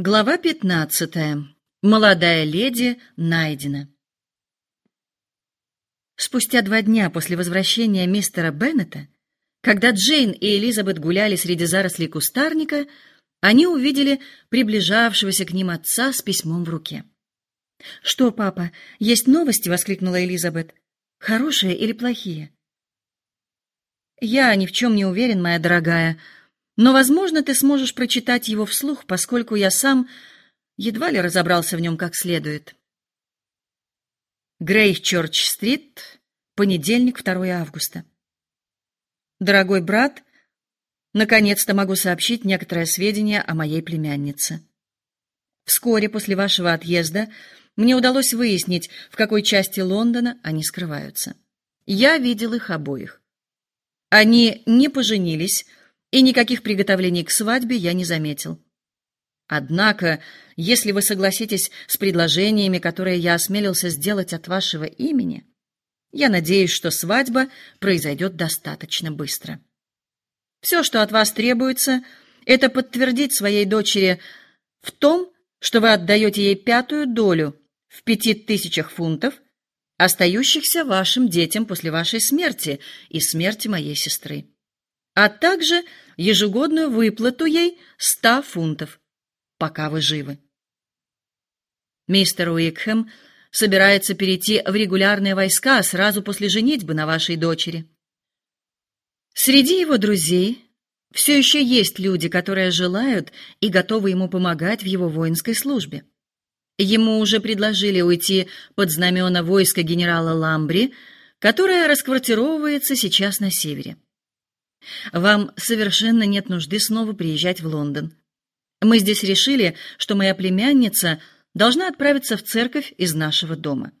Глава 15. Молодая леди найдена. Спустя два дня после возвращения мистера Беннета, когда Джейн и Элизабет гуляли среди зарослей кустарника, они увидели приближавшегося к ним отца с письмом в руке. «Что, папа, есть новости?» — воскликнула Элизабет. «Хорошие или плохие?» «Я ни в чем не уверен, моя дорогая», но, возможно, ты сможешь прочитать его вслух, поскольку я сам едва ли разобрался в нем как следует. Грейчорч-стрит, понедельник, 2 августа. Дорогой брат, наконец-то могу сообщить некоторые сведения о моей племяннице. Вскоре после вашего отъезда мне удалось выяснить, в какой части Лондона они скрываются. Я видел их обоих. Они не поженились, и никаких приготовлений к свадьбе я не заметил. Однако, если вы согласитесь с предложениями, которые я осмелился сделать от вашего имени, я надеюсь, что свадьба произойдет достаточно быстро. Все, что от вас требуется, это подтвердить своей дочери в том, что вы отдаете ей пятую долю в пяти тысячах фунтов, остающихся вашим детям после вашей смерти и смерти моей сестры а также ежегодную выплату ей ста фунтов, пока вы живы. Мистер Уикхэм собирается перейти в регулярные войска сразу после женитьбы на вашей дочери. Среди его друзей все еще есть люди, которые желают и готовы ему помогать в его воинской службе. Ему уже предложили уйти под знамена войска генерала Ламбри, которое расквартировывается сейчас на севере. Вам совершенно нет нужды снова приезжать в Лондон. Мы здесь решили, что моя племянница должна отправиться в церковь из нашего дома.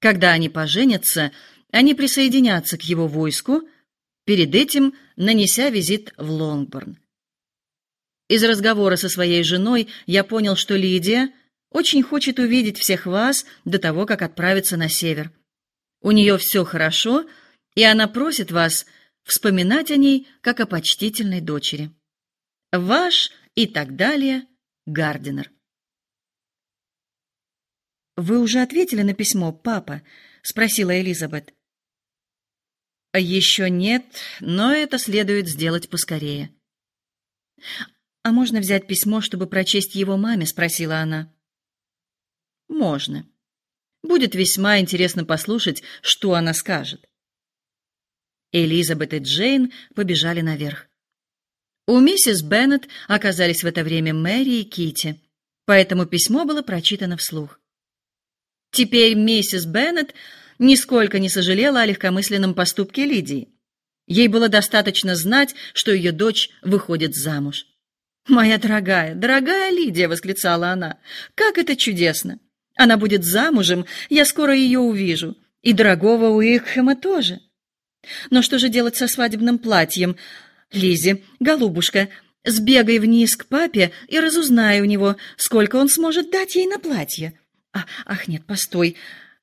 Когда они поженятся, они присоединятся к его войску, перед этим нанеся визит в Лонгборн. Из разговора со своей женой я понял, что Лидия очень хочет увидеть всех вас до того, как отправиться на север. У нее все хорошо, и она просит вас вспоминать о ней как о почтительной дочери. Ваш и так далее Гардинер. Вы уже ответили на письмо, папа, спросила Элизабет. «Еще нет, но это следует сделать поскорее. А можно взять письмо, чтобы прочесть его маме, спросила она. Можно. Будет весьма интересно послушать, что она скажет. Элизабет и Джейн побежали наверх. У миссис Беннет оказались в это время Мэри и Кити, поэтому письмо было прочитано вслух. Теперь миссис Беннет нисколько не сожалела о легкомысленном поступке Лидии. Ей было достаточно знать, что ее дочь выходит замуж. «Моя дорогая, дорогая Лидия!» — восклицала она. «Как это чудесно! Она будет замужем, я скоро ее увижу. И дорогого Уикхэма тоже!» Но что же делать со свадебным платьем? Лизи, голубушка, сбегай вниз к папе и разузнай у него, сколько он сможет дать ей на платье. А, ах, нет, постой.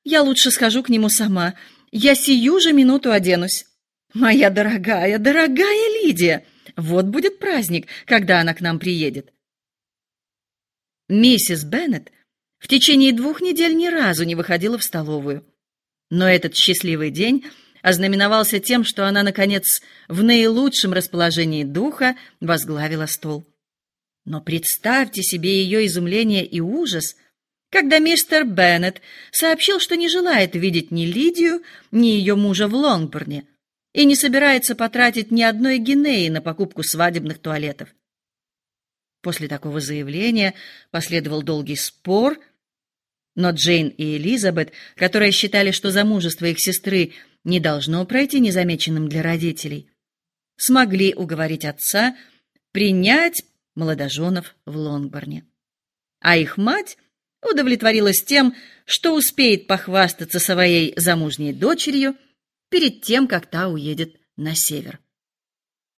Я лучше схожу к нему сама. Я сию же минуту оденусь. Моя дорогая, дорогая Лидия, вот будет праздник, когда она к нам приедет. Миссис Беннет в течение двух недель ни разу не выходила в столовую. Но этот счастливый день ознаменовался тем, что она, наконец, в наилучшем расположении духа возглавила стол. Но представьте себе ее изумление и ужас, когда мистер Беннет сообщил, что не желает видеть ни Лидию, ни ее мужа в Лонгборне и не собирается потратить ни одной гинеи на покупку свадебных туалетов. После такого заявления последовал долгий спор, но Джейн и Элизабет, которые считали, что замужество их сестры не должно пройти незамеченным для родителей, смогли уговорить отца принять молодоженов в Лонгборне. А их мать удовлетворилась тем, что успеет похвастаться своей замужней дочерью перед тем, как та уедет на север.